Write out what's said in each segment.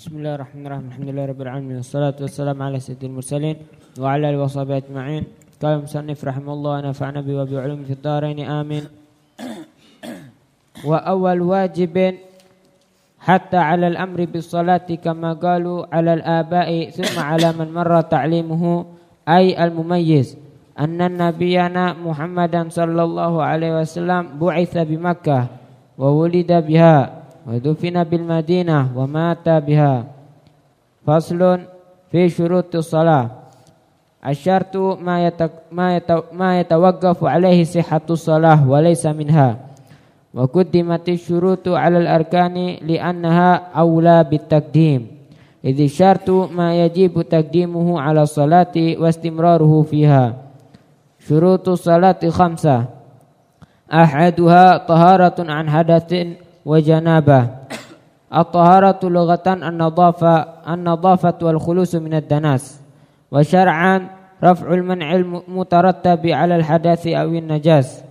Bismillahirrahmanirrahim. Alhamdulillahirabbil alamin. Wassalatu wassalamu ala sayyidil mursalin wa ala alihi washabihi ajma'in. Qala musannif rahimahullah wa nafa'ana bi wa bi ulumi fid dharain. Amin. Wa awal wajibin hatta 'ala al-amri bis salati kama qalu 'ala al-aba'i thumma 'ala man marra ta'limuhu ay al-mumayyiz. Anna nabiyana Muhammadan sallallahu alaihi wasallam bu'itha bi Makkah wa wulida biha ودفن بالمدينة ومات بها. فصل في شروط الصلاة. الشرط ما يتك ما, ما يتوقف عليه صحة الصلاة وليس منها. وقدمت الشروط على الأركان لأنها أولى بالتقديم. إذ الشرط ما يجب تقديمه على الصلاة واستمراره فيها. شروط الصلاة خمسة. أحدها طهارة عن حدث وجنابه الطهارة لغة النظافة النظافة والخلوص من الدناس وشرعا رفع المنع المترتب على الحدث أو النجاس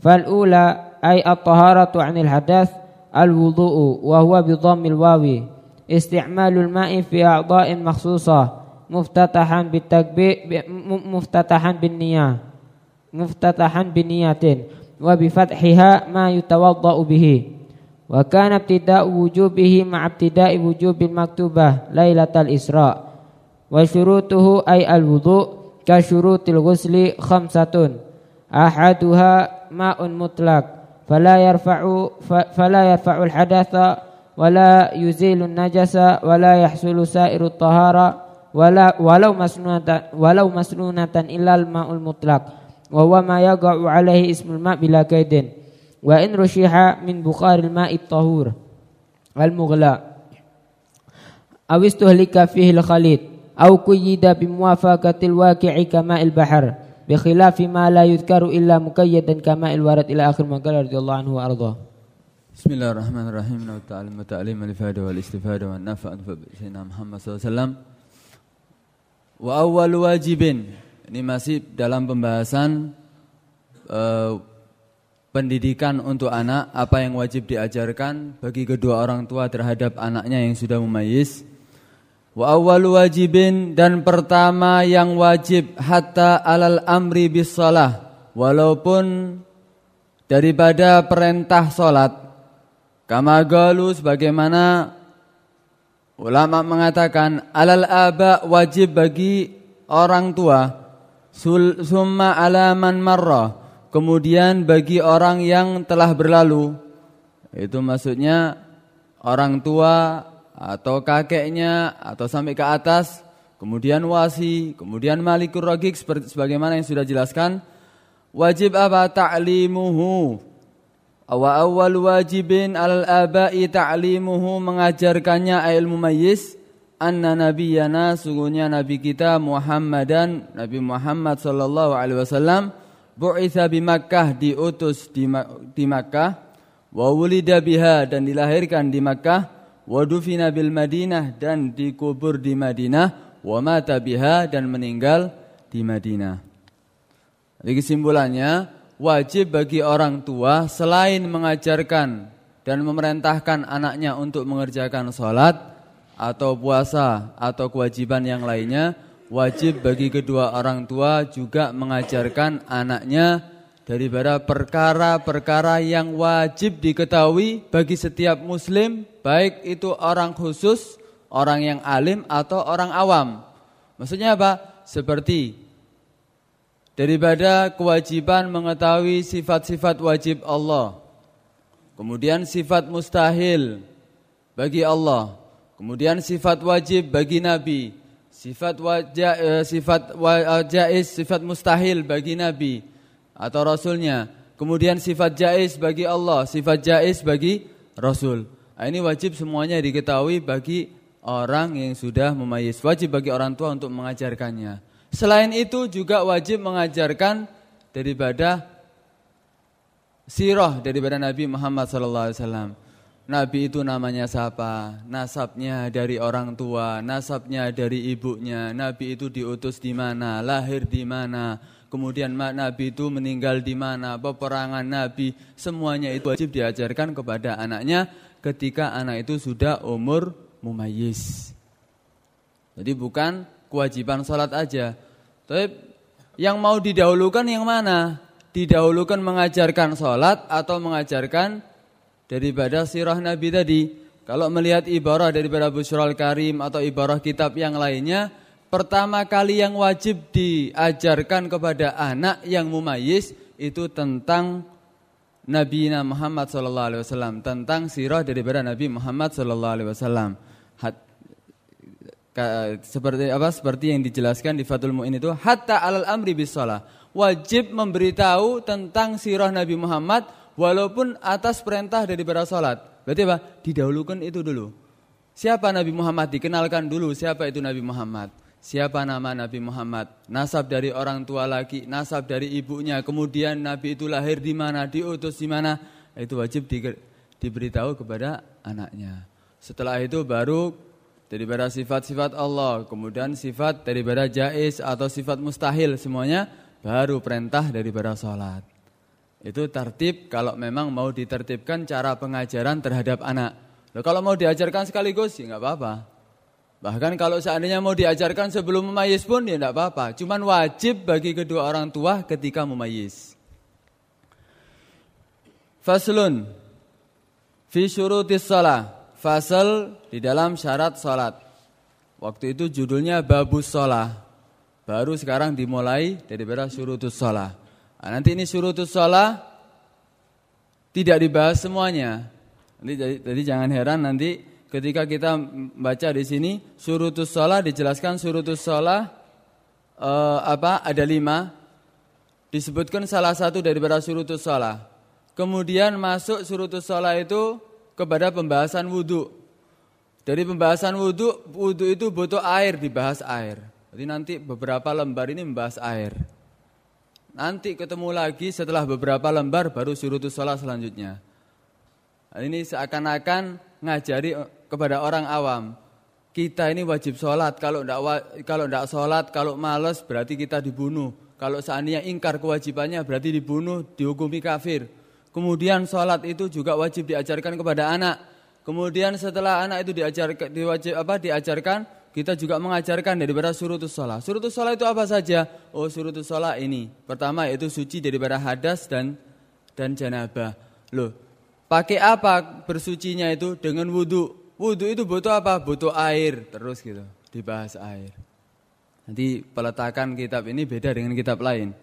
فالأولى أي الطهارة عن الحدث الوضوء وهو بضم الواو استعمال الماء في أعضاء مخصوصة مفتتحا بالتكبير مفتتحا بالنية مفتتحا بالنية وبفتحها ما يتوضأ به وكان ابتداء وجوبه مع ابتداء وجوب المكتوبة ليلة الإسراء وشروطه أي الوضوء كشروط الغسل خمسة. أحدها ماء مطلق فلا يرفع فلا يرفع الحدث ولا يزيل النجس ولا يحصل سائر الطهارة ولا ولو مسنونة ولو مسنونة إلا الماء المطلق وهو ما يقع عليه اسم الماء بلا كيد. Wa in rushiha min bukharil ma'i tahur al mughla aw istuhlika fihi al khalid aw kuyida bi muwafaqatil waqi'i kama'il bahr bi khilafi ma la yudhkaru illa muqayyadan kama'il warad ila akhir maqala radhiyallahu anhu arda Bismillahirrahmanirrahim. Wa ta'lim wa ta'lim al-ifada wal istifada wa nafa anfa sayyidina Muhammad SAW. Wa awwal wajibin. Ini masih dalam pembahasan uh, pendidikan untuk anak, apa yang wajib diajarkan bagi kedua orang tua terhadap anaknya yang sudah memayis. Wa awwalu wajibin dan pertama yang wajib hatta alal amri bis salah walaupun daripada perintah salat kama galu sebagaimana ulama mengatakan alal aba wajib bagi orang tua. Summa alaman marrah Kemudian bagi orang yang telah berlalu Itu maksudnya orang tua atau kakeknya atau sampai ke atas Kemudian wasi, kemudian malikur seperti sebagaimana yang sudah jelaskan Wajib apa? Ta'limuhu Wa awal wajibin al abai ta'limuhu mengajarkannya ilmu mayis anna nabiyana sungguhnya nabi kita Muhammadan Nabi Muhammad sallallahu alaihi wasallam bu'itha bi Makkah diutus di, di Makkah wa wulida biha dan dilahirkan di Makkah wa dufina bil Madinah dan dikubur di Madinah wa mata biha dan meninggal di Madinah. Jadi kesimpulannya wajib bagi orang tua selain mengajarkan dan memerintahkan anaknya untuk mengerjakan sholat atau puasa atau kewajiban yang lainnya wajib bagi kedua orang tua juga mengajarkan anaknya daripada perkara-perkara yang wajib diketahui bagi setiap muslim baik itu orang khusus, orang yang alim atau orang awam. Maksudnya apa? Seperti daripada kewajiban mengetahui sifat-sifat wajib Allah. Kemudian sifat mustahil bagi Allah. Kemudian sifat wajib bagi nabi sifat wajah eh, sifat jais sifat mustahil bagi nabi atau rasulnya. Kemudian sifat jais bagi Allah sifat jais bagi rasul. Nah, ini wajib semuanya diketahui bagi orang yang sudah memayis. Wajib bagi orang tua untuk mengajarkannya. Selain itu juga wajib mengajarkan daripada sirah daripada Nabi Muhammad sallallahu alaihi wasallam Nabi itu namanya siapa? Nasabnya dari orang tua, nasabnya dari ibunya. Nabi itu diutus di mana? Lahir di mana? Kemudian Nabi itu meninggal di mana? Peperangan Nabi, semuanya itu wajib diajarkan kepada anaknya ketika anak itu sudah umur mumayyiz. Jadi bukan kewajiban sholat aja. Tapi yang mau didahulukan yang mana? Didahulukan mengajarkan sholat atau mengajarkan daripada sirah Nabi tadi. Kalau melihat ibarah daripada Busyral Karim atau ibarah kitab yang lainnya, pertama kali yang wajib diajarkan kepada anak yang mumayyiz itu tentang Nabi Muhammad sallallahu alaihi wasallam, tentang sirah daripada Nabi Muhammad sallallahu alaihi wasallam. Seperti apa? Seperti yang dijelaskan di Fathul Mu'in itu, hatta alal amri bisalah. Wajib memberitahu tentang sirah Nabi Muhammad walaupun atas perintah daripada salat. Berarti apa? Didahulukan itu dulu. Siapa Nabi Muhammad? Dikenalkan dulu siapa itu Nabi Muhammad. Siapa nama Nabi Muhammad? Nasab dari orang tua lagi, nasab dari ibunya. Kemudian Nabi itu lahir di mana, diutus di mana. Itu wajib di, diberitahu kepada anaknya. Setelah itu baru daripada sifat-sifat Allah, kemudian sifat daripada jais atau sifat mustahil semuanya baru perintah daripada sholat. Itu tertib kalau memang mau ditertibkan cara pengajaran terhadap anak. Loh, kalau mau diajarkan sekaligus ya nggak apa-apa. Bahkan kalau seandainya mau diajarkan sebelum memayis pun ya tidak apa-apa. Cuman wajib bagi kedua orang tua ketika memayis. Faslun fi syurutis salah. Fasal di dalam syarat salat. Waktu itu judulnya babus salah. Baru sekarang dimulai daripada syurutus salah. Nah, nanti ini surutus sholat tidak dibahas semuanya. Nanti jadi, jadi jangan heran nanti ketika kita baca di sini surutus sholat dijelaskan surutus sholat uh, apa ada lima disebutkan salah satu daripada surutus sholat. Kemudian masuk surutus sholat itu kepada pembahasan wudhu. Dari pembahasan wudhu, wudhu itu butuh air dibahas air. Jadi nanti beberapa lembar ini membahas air. Nanti ketemu lagi setelah beberapa lembar baru surutus sholat selanjutnya. Ini seakan-akan ngajari kepada orang awam. Kita ini wajib sholat. Kalau tidak kalau tidak sholat, kalau males berarti kita dibunuh. Kalau seandainya ingkar kewajibannya berarti dibunuh, dihukumi kafir. Kemudian sholat itu juga wajib diajarkan kepada anak. Kemudian setelah anak itu diajarkan, diwajib, apa, diajarkan, kita juga mengajarkan daripada surutus sholat. Surutus sholat itu apa saja? Oh surutus sholat ini. Pertama yaitu suci daripada hadas dan dan janabah. Loh, pakai apa bersucinya itu? Dengan wudhu. Wudhu itu butuh apa? Butuh air. Terus gitu, dibahas air. Nanti peletakan kitab ini beda dengan kitab lain.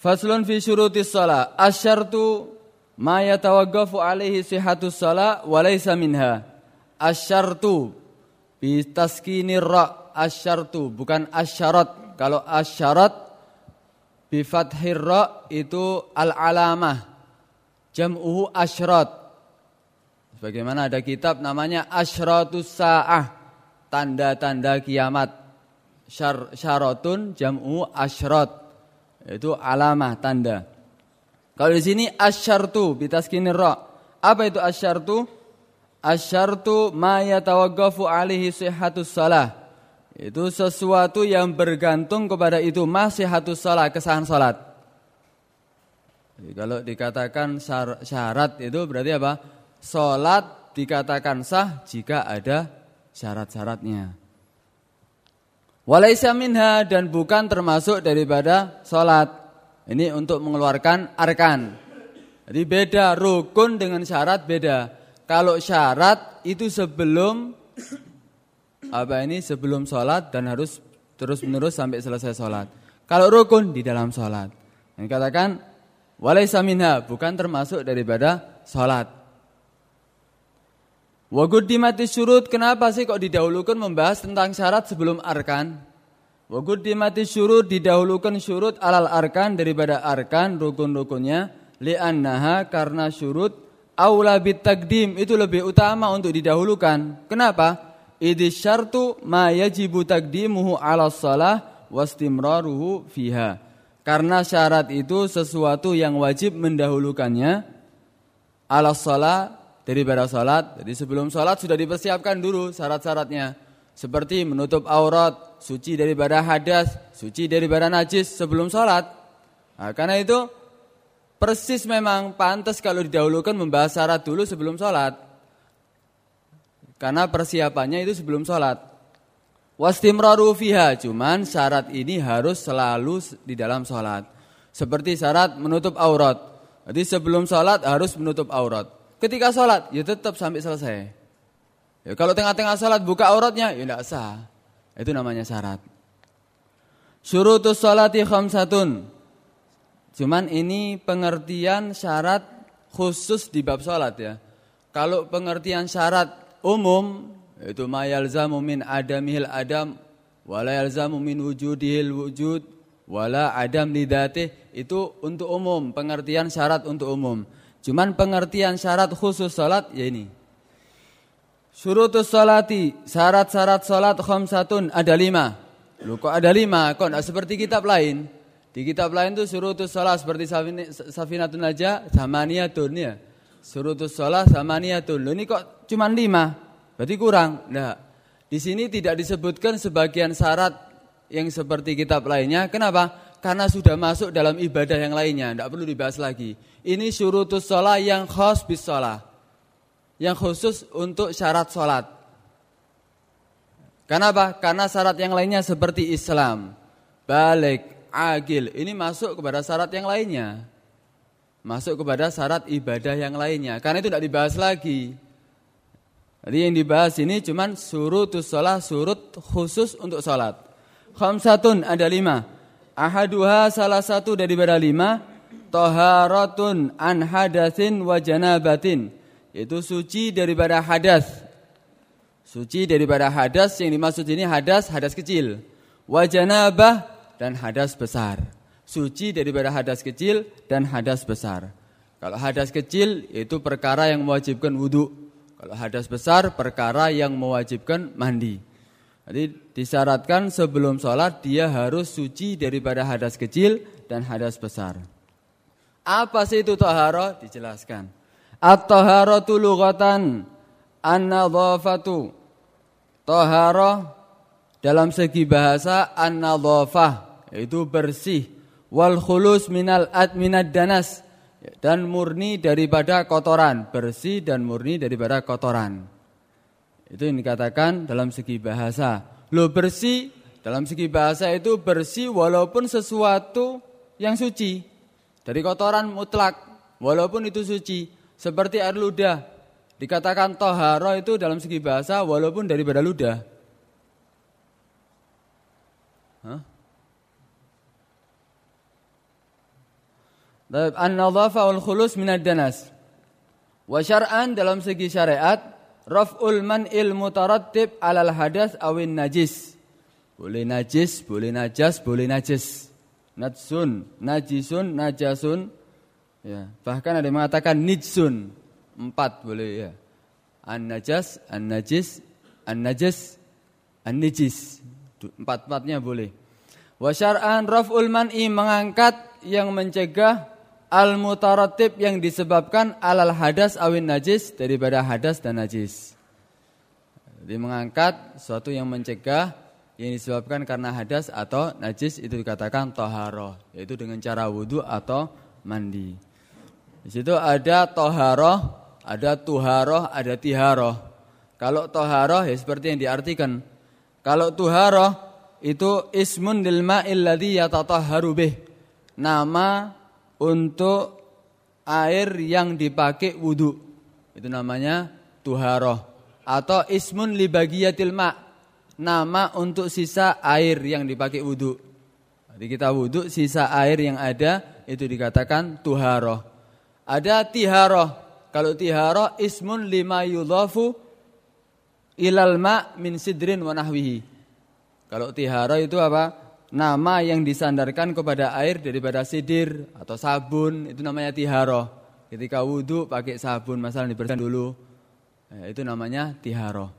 Faslun fi syurutis sholat. Asyartu ma yatawaggafu alaihi sihatus sholat walaysa minha. Asyartu Bitaskini ra asyartu bukan asyarat. Kalau asyarat bifathir ra itu al-alamah. Jam'uhu asyrat. Sebagaimana ada kitab namanya Asyratus Sa'ah. Tanda-tanda kiamat. Syar, syaratun jam'u asyrat. Itu alamah tanda. Kalau di sini asyartu bitaskini ra. Apa itu asyartu? Asyartu ma yatawaqqafu alaihi sihhatus salah. Itu sesuatu yang bergantung kepada itu masihatus salah, kesahan salat. Jadi kalau dikatakan syarat itu berarti apa? Salat dikatakan sah jika ada syarat-syaratnya. Walaisa minha dan bukan termasuk daripada salat. Ini untuk mengeluarkan arkan. Jadi beda rukun dengan syarat beda. Kalau syarat itu sebelum apa ini sebelum sholat dan harus terus menerus sampai selesai sholat. Kalau rukun di dalam sholat. Yang katakan minha bukan termasuk daripada sholat. Waguddimati syurut kenapa sih kok didahulukan membahas tentang syarat sebelum arkan? Waguddimati syurut didahulukan syurut alal arkan daripada arkan rukun-rukunnya li'annaha karena syurut aula takdim itu lebih utama untuk didahulukan. Kenapa? Idh syartu ma yajibu takdimuhu ala salah wastimraruhu fiha. Karena syarat itu sesuatu yang wajib mendahulukannya ala salah daripada salat. Jadi sebelum salat sudah dipersiapkan dulu syarat-syaratnya. Seperti menutup aurat, suci daripada hadas, suci daripada najis sebelum salat. Nah, karena itu Persis memang pantas kalau didahulukan membahas syarat dulu sebelum sholat. Karena persiapannya itu sebelum sholat. Wastimraru fiha, cuman syarat ini harus selalu di dalam sholat. Seperti syarat menutup aurat. Jadi sebelum sholat harus menutup aurat. Ketika sholat, ya tetap sampai selesai. Ya, kalau tengah-tengah sholat buka auratnya, ya tidak sah. Itu namanya syarat. Syurutus sholati khamsatun. Cuman ini pengertian syarat khusus di bab sholat ya. Kalau pengertian syarat umum itu ma yalzamu min adamihil adam wala yalzamu min wujudihil wujud wala adam lidatih itu untuk umum pengertian syarat untuk umum. Cuman pengertian syarat khusus salat ya ini. Syurutus salati syarat-syarat salat khamsatun ada lima. Lu kok ada lima? Kok seperti kitab lain di kitab lain tuh syurutus salat seperti safinatun aja zamaniyatun ya Surutus salat zamaniyatun Lu ini kok cuma lima Berarti kurang. Nah, di sini tidak disebutkan sebagian syarat yang seperti kitab lainnya. Kenapa? Karena sudah masuk dalam ibadah yang lainnya, tidak perlu dibahas lagi. Ini syurutus sholat yang khas bis sholat. Yang khusus untuk syarat sholat. Kenapa? Karena syarat yang lainnya seperti Islam, balik, agil. Ini masuk kepada syarat yang lainnya. Masuk kepada syarat ibadah yang lainnya. Karena itu tidak dibahas lagi. Jadi yang dibahas ini cuman surutus sholat, surut khusus untuk sholat. Khamsatun ada lima. Ahaduha salah satu daripada lima. Toharatun an hadasin wa janabatin. Itu suci daripada hadas. Suci daripada hadas yang dimaksud ini hadas, hadas kecil. Wa janabah dan hadas besar. Suci daripada hadas kecil dan hadas besar. Kalau hadas kecil itu perkara yang mewajibkan wudhu. Kalau hadas besar perkara yang mewajibkan mandi. Jadi disyaratkan sebelum sholat dia harus suci daripada hadas kecil dan hadas besar. Apa sih itu tahara? Dijelaskan. At-taharatu lughatan an-nadhafatu. Tahara dalam segi bahasa an-nadhafah itu bersih wal khulus minal ad minad danas dan murni daripada kotoran, bersih dan murni daripada kotoran. Itu yang dikatakan dalam segi bahasa. Lo bersih dalam segi bahasa itu bersih walaupun sesuatu yang suci. Dari kotoran mutlak walaupun itu suci. Seperti air ludah. Dikatakan toharo itu dalam segi bahasa walaupun daripada ludah. Hah? An-nadhafa wal khulus minad danas. Wa syar'an dalam segi syariat raf'ul man'il mutarattib 'alal hadas awin najis. Boleh najis, boleh najas, boleh najis. Najsun, najisun, najasun. Ya, bahkan ada yang mengatakan nijsun. Empat boleh ya. An-najas, an-najis, an-najas, an-nijis. Empat-empatnya boleh. Wa syar'an raf'ul man'i mengangkat yang mencegah al mutaratib yang disebabkan alal hadas awin najis daripada hadas dan najis. Jadi mengangkat sesuatu yang mencegah yang disebabkan karena hadas atau najis itu dikatakan toharo, yaitu dengan cara wudhu atau mandi. Di situ ada toharo, ada tuharo, ada tiharo. Kalau toharo ya seperti yang diartikan. Kalau tuharo itu ismun dilma illadhi yatatahharu bih. Nama untuk air yang dipakai wudhu. Itu namanya tuharoh. Atau ismun libagiyatil ma' nama untuk sisa air yang dipakai wudhu. Jadi kita wudhu sisa air yang ada itu dikatakan tuharoh. Ada tiharoh. Kalau tiharoh ismun lima yudhafu ilal ma' min sidrin wa nahwihi. Kalau tiharoh itu apa? Nama yang disandarkan kepada air daripada sidir atau sabun itu namanya tiharo. Ketika wudhu pakai sabun masalah dibersihkan dulu. Ya, itu namanya tiharo.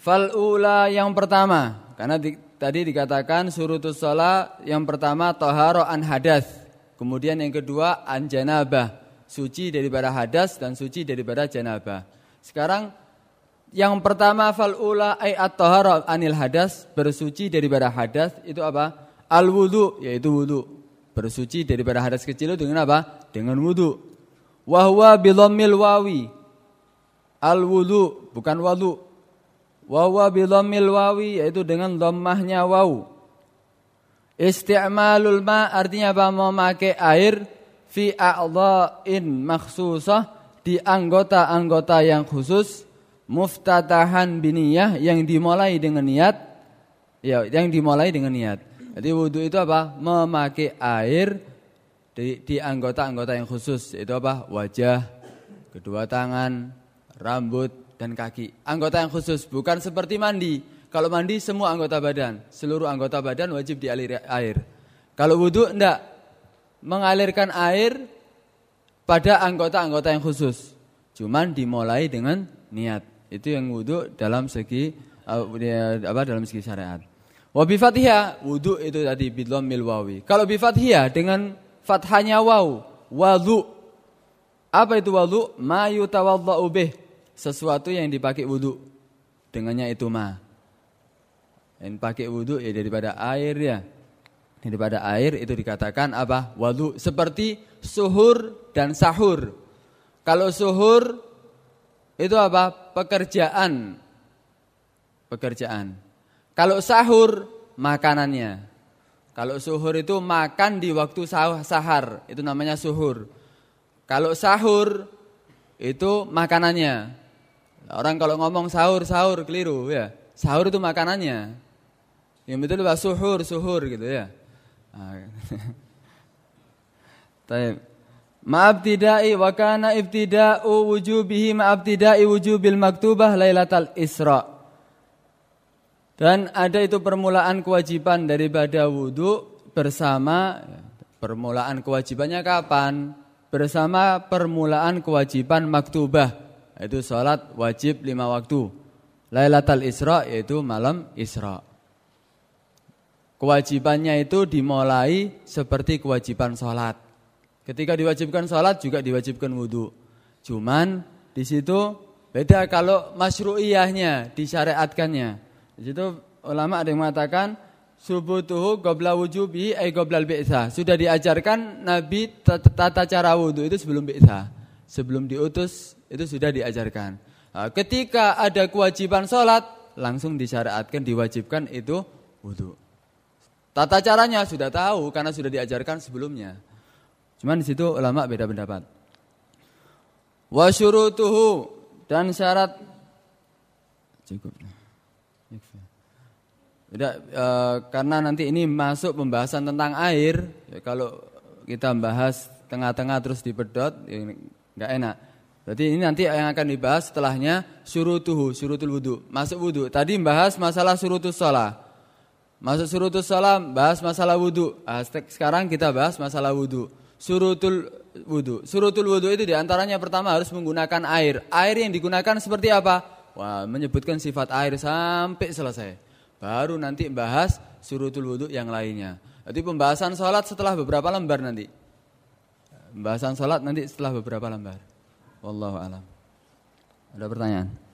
Falula yang pertama karena di, tadi dikatakan surutus sholat yang pertama toharo an hadas. Kemudian yang kedua an janabah suci daripada hadas dan suci daripada janabah. Sekarang yang pertama fal ula ay at anil hadas, bersuci daripada hadas itu apa? Al wudu yaitu wudu. Bersuci daripada hadas kecil itu dengan apa? Dengan wudu. Wa huwa bi wawi. Al wudu bukan wudu. Wawa bilammil wawi yaitu dengan dhammahnya waw. Isti'malul ma artinya apa? Memakai air fi a'dha'in makhsusah di anggota-anggota yang khusus muftatahan biniyah yang dimulai dengan niat ya yang dimulai dengan niat. Jadi wudhu itu apa? Memakai air di, di anggota-anggota yang khusus itu apa? Wajah, kedua tangan, rambut dan kaki. Anggota yang khusus bukan seperti mandi. Kalau mandi semua anggota badan, seluruh anggota badan wajib dialiri air. Kalau wudhu enggak, mengalirkan air pada anggota-anggota yang khusus. Cuman dimulai dengan niat. Itu yang wudhu dalam segi uh, apa dalam segi syariat. Wa bi wudhu itu tadi bidhammil wawi. Kalau bi dengan fathanya waw, wudhu. Apa itu wudhu? Ma yutawaddau bih. Sesuatu yang dipakai wudhu. Dengannya itu ma. Yang pakai wudhu ya daripada air ya. Daripada air itu dikatakan apa? Wudhu. Seperti suhur dan sahur. Kalau suhur itu apa? Pekerjaan. Pekerjaan. Kalau sahur makanannya. Kalau suhur itu makan di waktu sahar, itu namanya suhur. Kalau sahur itu makanannya. Orang kalau ngomong sahur, sahur keliru ya. Sahur itu makanannya. Yang betul adalah suhur, suhur gitu ya. Taib. Ma'abtidai wa kana ibtida'u wujubihi ma'abtidai wujubil maktubah lailatal isra. Dan ada itu permulaan kewajiban daripada wudhu bersama permulaan kewajibannya kapan? Bersama permulaan kewajiban maktubah yaitu salat wajib lima waktu. Lailatul Isra yaitu malam Isra. Kewajibannya itu dimulai seperti kewajiban sholat. Ketika diwajibkan sholat juga diwajibkan wudhu. Cuman di situ beda kalau masyru'iyahnya, disyariatkannya. Di situ ulama ada yang mengatakan subutuhu gobla wujubi ay goblal bi'sa. Sudah diajarkan Nabi tata cara wudhu itu sebelum bi'sa. Sebelum diutus itu sudah diajarkan. Nah, ketika ada kewajiban sholat langsung disyariatkan, diwajibkan itu wudhu. Tata caranya sudah tahu karena sudah diajarkan sebelumnya. Cuman di situ ulama beda pendapat. Wa syurutuhu dan syarat cukup. Tidak, e, karena nanti ini masuk pembahasan tentang air. Ya, kalau kita bahas tengah-tengah terus dipedot, ya, nggak enak. Berarti ini nanti yang akan dibahas setelahnya syurutuhu, syurutul wudu. Masuk wudu. Tadi membahas masalah syurutus sholat. Masuk surutus salam, bahas masalah wudhu. Nah, sekarang kita bahas masalah wudhu. Surutul wudhu. Surutul wudhu itu di antaranya pertama harus menggunakan air. Air yang digunakan seperti apa? Wah, menyebutkan sifat air sampai selesai. Baru nanti bahas surutul wudhu yang lainnya. Jadi pembahasan sholat setelah beberapa lembar nanti. Pembahasan sholat nanti setelah beberapa lembar. Wallahu alam. Ada pertanyaan?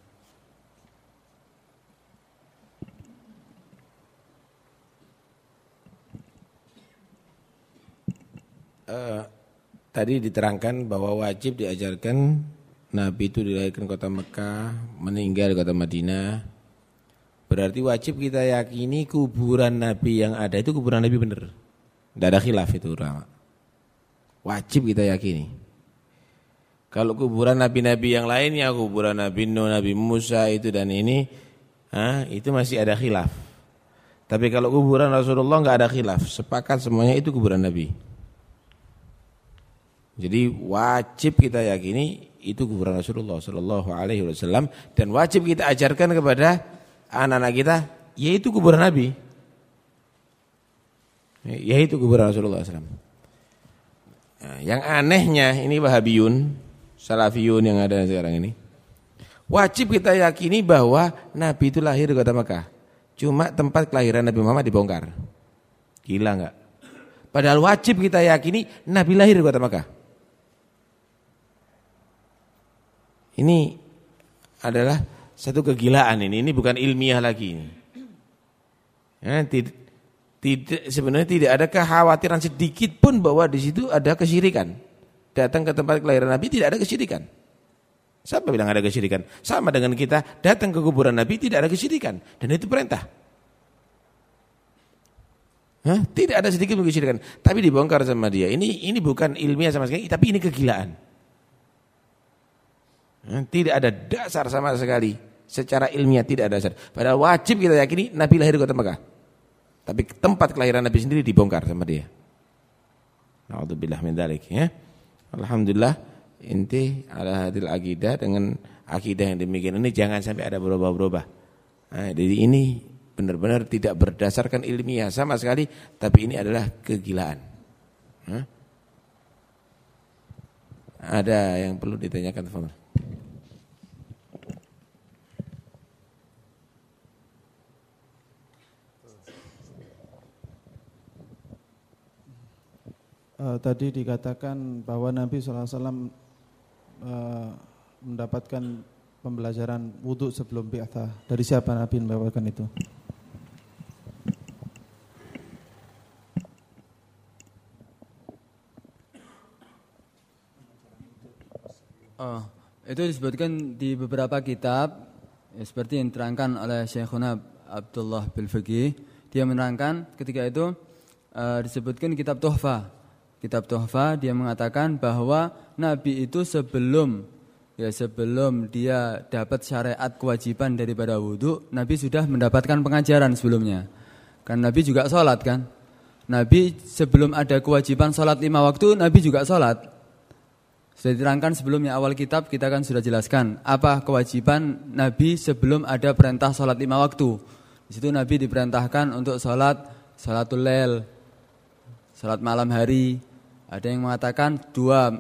Uh, tadi diterangkan bahwa wajib diajarkan Nabi itu dilahirkan kota Mekah, meninggal di kota Madinah. Berarti wajib kita yakini kuburan Nabi yang ada itu kuburan Nabi benar. Tidak ada khilaf itu ulama. Wajib kita yakini. Kalau kuburan nabi-nabi yang lainnya, kuburan Nabi Nuh, Nabi Musa itu dan ini, ah, itu masih ada khilaf. Tapi kalau kuburan Rasulullah nggak ada khilaf, sepakat semuanya itu kuburan Nabi. Jadi wajib kita yakini itu kuburan Rasulullah Shallallahu Alaihi Wasallam dan wajib kita ajarkan kepada anak-anak kita yaitu kuburan Nabi, yaitu kuburan Rasulullah SAW. Nah, yang anehnya ini Wahabiyun, Salafiyun yang ada sekarang ini. Wajib kita yakini bahwa Nabi itu lahir di kota Mekah. Cuma tempat kelahiran Nabi Muhammad dibongkar. Gila enggak? Padahal wajib kita yakini Nabi lahir di kota Mekah. Ini adalah satu kegilaan ini. Ini bukan ilmiah lagi. Ya, tidak, tidak sebenarnya tidak ada kekhawatiran sedikit pun bahwa di situ ada kesyirikan. Datang ke tempat kelahiran Nabi tidak ada kesyirikan. Siapa bilang ada kesyirikan? Sama dengan kita datang ke kuburan Nabi tidak ada kesyirikan dan itu perintah. Hah? Tidak ada sedikit pun kesyirikan, tapi dibongkar sama dia. Ini ini bukan ilmiah sama sekali, tapi ini kegilaan. Hah? Tidak ada dasar sama sekali. Secara ilmiah tidak ada dasar. Padahal wajib kita yakini Nabi lahir di kota Mekah. Tapi tempat kelahiran Nabi sendiri dibongkar sama dia. Alhamdulillah min dalik ya. Alhamdulillah inti ala hadil akidah dengan akidah yang demikian ini jangan sampai ada berubah-berubah. Nah, jadi ini benar-benar tidak berdasarkan ilmiah sama sekali, tapi ini adalah kegilaan. Hah? Ada yang perlu ditanyakan, Fadl? Uh, tadi dikatakan bahwa Nabi SAW uh, eh, mendapatkan pembelajaran wudhu sebelum bi'athah. Dari siapa Nabi mendapatkan itu? Oh, itu disebutkan di beberapa kitab ya, seperti yang diterangkan oleh Syekhuna Abdullah bin Faqih. Dia menerangkan ketika itu uh, disebutkan kitab Tuhfa. Kitab Tuhfa dia mengatakan bahwa Nabi itu sebelum ya sebelum dia dapat syariat kewajiban daripada wudhu, Nabi sudah mendapatkan pengajaran sebelumnya. Kan Nabi juga sholat kan. Nabi sebelum ada kewajiban sholat lima waktu, Nabi juga sholat. Sudah diterangkan sebelumnya awal kitab kita kan sudah jelaskan apa kewajiban Nabi sebelum ada perintah sholat lima waktu. Di situ Nabi diperintahkan untuk sholat sholatul lel, sholat malam hari. Ada yang mengatakan dua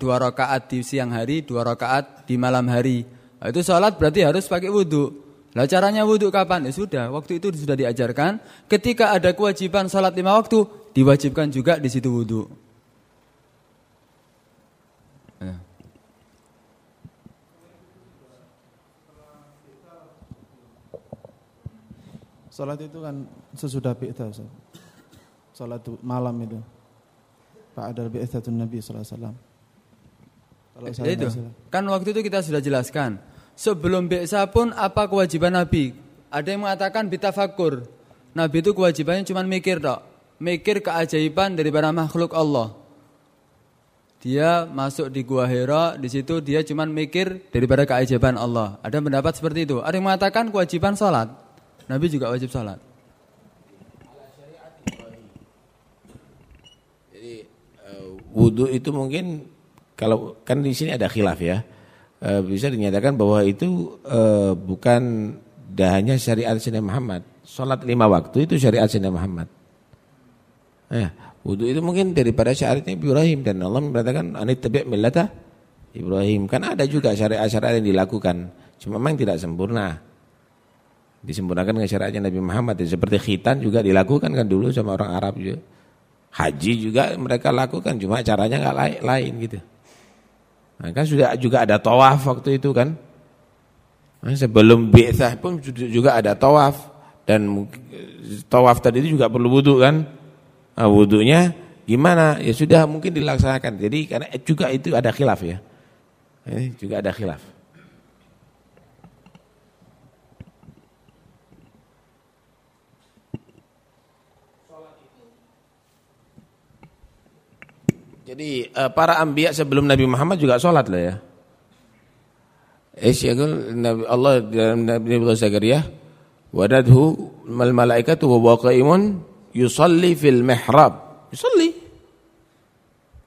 dua rakaat di siang hari, dua rakaat di malam hari. Nah, itu sholat berarti harus pakai wudhu. Lah caranya wudhu kapan? Ya sudah, waktu itu sudah diajarkan. Ketika ada kewajiban sholat lima waktu, diwajibkan juga di situ wudhu. Salat itu kan sesudah bi'tah Salat malam itu. Ba'dal bi'thatun Nabi sallallahu alaihi wasallam. Kalau saya itu. Kan waktu itu kita sudah jelaskan. Sebelum bi'sa pun apa kewajiban Nabi? Ada yang mengatakan bitafakur. Nabi itu kewajibannya cuma mikir dok. Mikir keajaiban daripada makhluk Allah. Dia masuk di gua Hira, di situ dia cuma mikir daripada keajaiban Allah. Ada pendapat seperti itu. Ada yang mengatakan kewajiban salat. Nabi juga wajib salat. Jadi uh, wudhu itu mungkin kalau kan di sini ada khilaf ya. Uh, bisa dinyatakan bahwa itu uh, bukan dah hanya syariat Sayyidina Muhammad. Salat lima waktu itu syariat Sayyidina Muhammad. Ya, wudhu itu mungkin daripada syariatnya Ibrahim dan Allah mengatakan anit tabi' millata Ibrahim. Kan ada juga syariat-syariat yang dilakukan. Cuma memang tidak sempurna disempurnakan dengan syariatnya Nabi Muhammad seperti khitan juga dilakukan kan dulu sama orang Arab juga haji juga mereka lakukan cuma caranya nggak lain, lain gitu. Nah, kan sudah juga ada tawaf waktu itu kan. Nah, sebelum bi'thah pun juga ada tawaf. Dan tawaf tadi itu juga perlu wudhu kan. Nah, wudhunya gimana? Ya sudah mungkin dilaksanakan. Jadi karena juga itu ada khilaf ya. Ini juga ada khilaf Jadi uh, para ambiya sebelum Nabi Muhammad juga sholat lah ya. Isyakul Nabi Allah dalam Nabi Nabi Zakaria wadadhu mal malaikatu wa waqimun yusalli fil mihrab. Yusalli.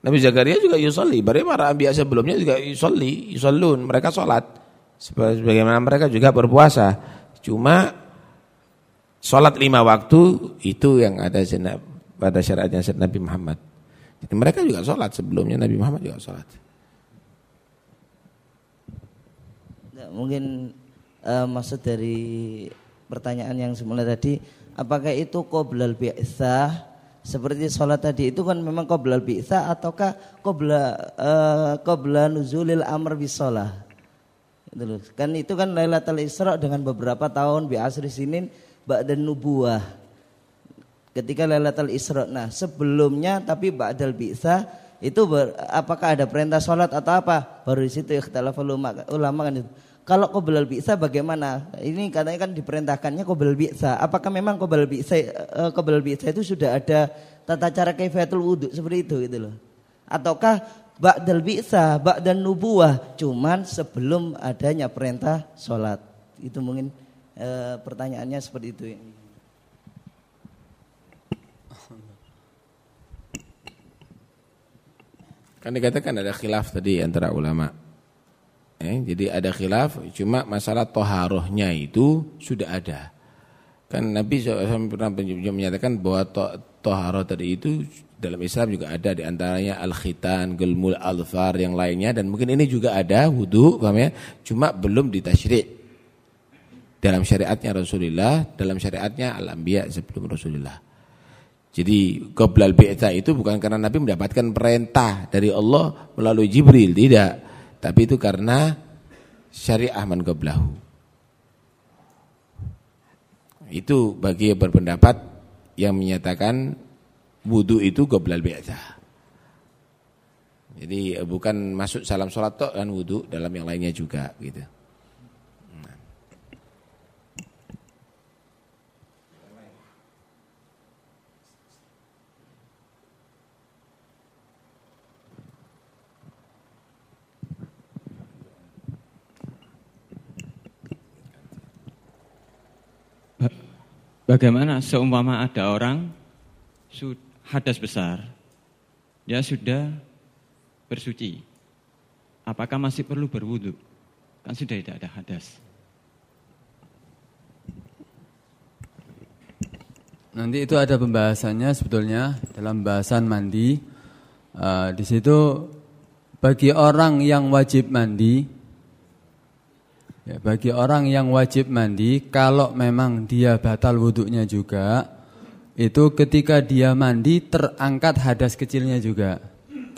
Nabi Zakaria juga yusalli. Berarti para ambiya sebelumnya juga yusalli, yusallun, mereka sholat. Sebagaimana mereka juga berpuasa. Cuma sholat lima waktu itu yang ada pada syariatnya Nabi Muhammad. Jadi mereka juga sholat sebelumnya Nabi Muhammad juga sholat. Mungkin uh, maksud dari pertanyaan yang semula tadi, apakah itu qoblal bi'tsah seperti sholat tadi itu kan memang qoblal bi'tsah ataukah qobla uh, qobla nuzulil amr bisolah? Itu Kan itu kan Lailatul Isra dengan beberapa tahun bi asri sinin ba'dan nubuah ketika Lailatul Isra. Nah, sebelumnya tapi ba'dal bi'sa itu ber, apakah ada perintah sholat atau apa? Baru di situ ikhtilaf ulama, ulama kan itu. Kalau qoblal bi'sa bagaimana? Ini katanya kan diperintahkannya qoblal bi'sa. Apakah memang qoblal bi'sa uh, qoblal bi'sa itu sudah ada tata cara kaifiatul wudhu seperti itu gitu loh. Ataukah ba'dal bi'sa, ba'dal nubuwah cuman sebelum adanya perintah sholat. Itu mungkin uh, pertanyaannya seperti itu. Kan dikatakan ada khilaf tadi antara ulama. Eh, jadi ada khilaf, cuma masalah toharohnya itu sudah ada. Kan Nabi SAW pernah menyatakan bahwa to, toharoh tadi itu dalam Islam juga ada di antaranya al-khitan, gelmul, al-far yang lainnya dan mungkin ini juga ada wudhu, ya? cuma belum ditasyrik dalam syariatnya Rasulullah, dalam syariatnya al-anbiya sebelum Rasulullah. Jadi qoblal bi'ta itu bukan karena Nabi mendapatkan perintah dari Allah melalui Jibril, tidak. Tapi itu karena syariah man qablahu. Itu bagi yang berpendapat yang menyatakan wudhu itu qoblal bi'ta. Jadi bukan masuk salam sholat tok kan wudhu dalam yang lainnya juga gitu. Bagaimana seumpama ada orang hadas besar, dia sudah bersuci, apakah masih perlu berwudu? Kan sudah tidak ada hadas. Nanti itu ada pembahasannya sebetulnya dalam bahasan mandi. Uh, di situ bagi orang yang wajib mandi Ya, bagi orang yang wajib mandi, kalau memang dia batal wudhunya juga, itu ketika dia mandi terangkat hadas kecilnya juga.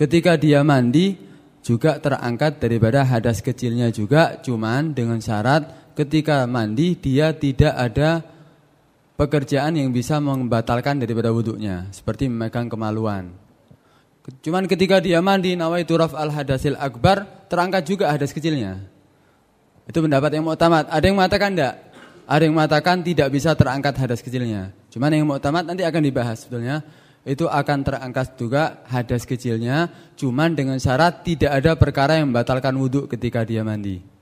Ketika dia mandi juga terangkat daripada hadas kecilnya juga, cuman dengan syarat ketika mandi dia tidak ada pekerjaan yang bisa membatalkan daripada wudhunya, seperti memegang kemaluan. Cuman ketika dia mandi nawaitu al hadasil akbar, terangkat juga hadas kecilnya. Itu pendapat yang muktamad. Ada yang mengatakan enggak? Ada yang mengatakan tidak bisa terangkat hadas kecilnya. Cuman yang muktamad nanti akan dibahas sebetulnya. Itu akan terangkat juga hadas kecilnya, cuman dengan syarat tidak ada perkara yang membatalkan wudhu ketika dia mandi.